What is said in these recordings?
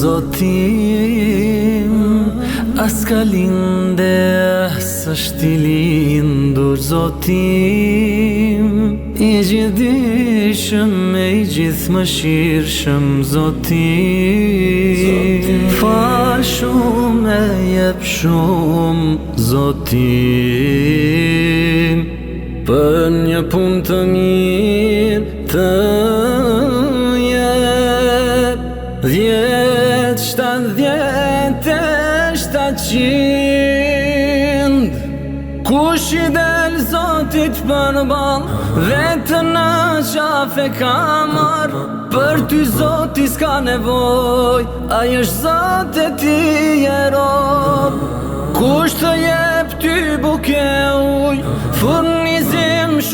Zotin As ka linde, as është i lindur zotim I gjithishëm, e i gjithë më shirëshëm zotim, zotim. Falë shumë e jep shumë zotim Për një pun të mirë të jepë Djetë, shtanë djetë qind Kush i del zotit për bal Dhe të në qafe kamar Për ty zotit s'ka nevoj A jesh zotit ti e rob Kush të jep ty buke uj Fur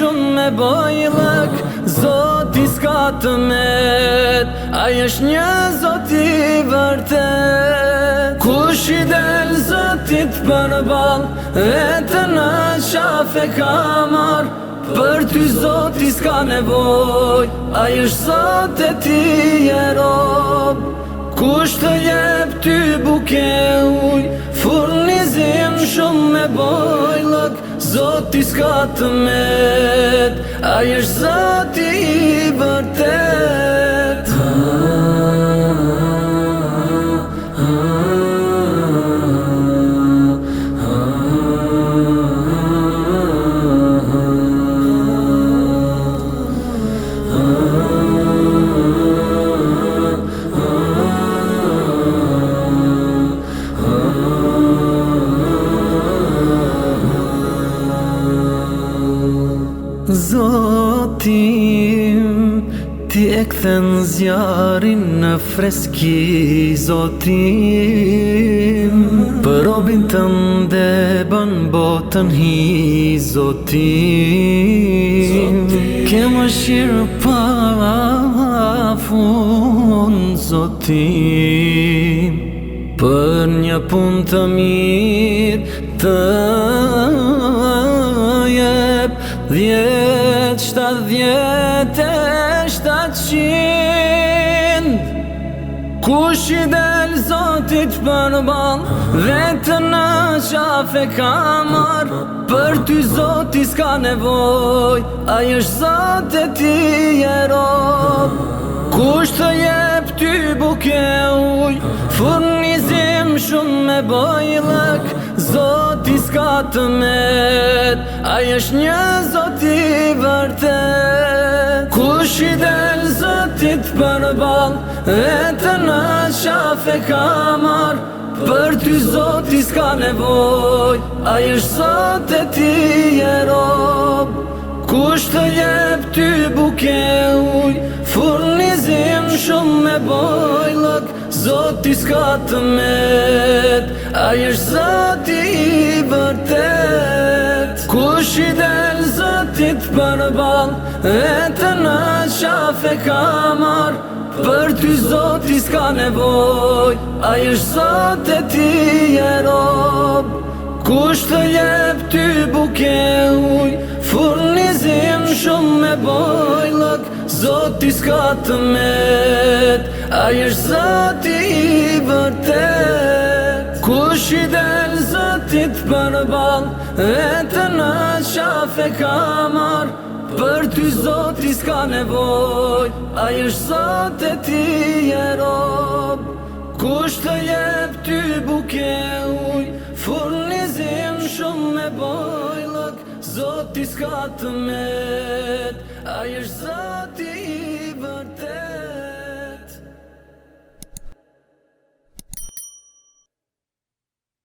shumë me boj lëk Zotis ka të met Aja është një zoti vërtet Kush i del zotit për bal E të në qafe kamar Për ty zotis ka nevoj Aja është zot e ti e rob Kush të jep ty buke uj Furnizim shumë me boj lëk Zoti s'ka të met A jesh zati i vërtet zotim Ti e këthen zjarin në freski zotim Për robin të ndeban botën hi zotim Kemë shirë pa fun zotim Për një pun të mirë të jep Djetë, shta djetë, shta qindë Kush i del zotit për balë Vetë në qafe kamar Për ty zotit s'ka nevoj A jësh zotit ti e rovë Kush të jep ty buke ujë Furnizim shumë me bojë Zotit s'ka të merë vet Aj është një zoti vërtet Kush i del zotit për bal E të në qafe kamar Për ty zoti s'ka nevoj A është zot e ti e rob Kush të jep ty buke uj Furnizim shumë me bojlok Zoti s'ka të met A jesh zoti i vërtet që del zëtit për bal E të në qafe kamar Për ty zoti s'ka nevoj A ish zote i e rob Kush të jep ty buke uj Furnizim shumë me Lëk Zoti s'ka të met A ish zoti i vërtet Kush i del qit për në bal E të në qaf e kamar Për ty zotri s'ka nevoj A jësht zot e ti e rob Kusht të jep ty buke uj Furnizim shumë me boj Lëk zotri s'ka të met A jësht zot i rob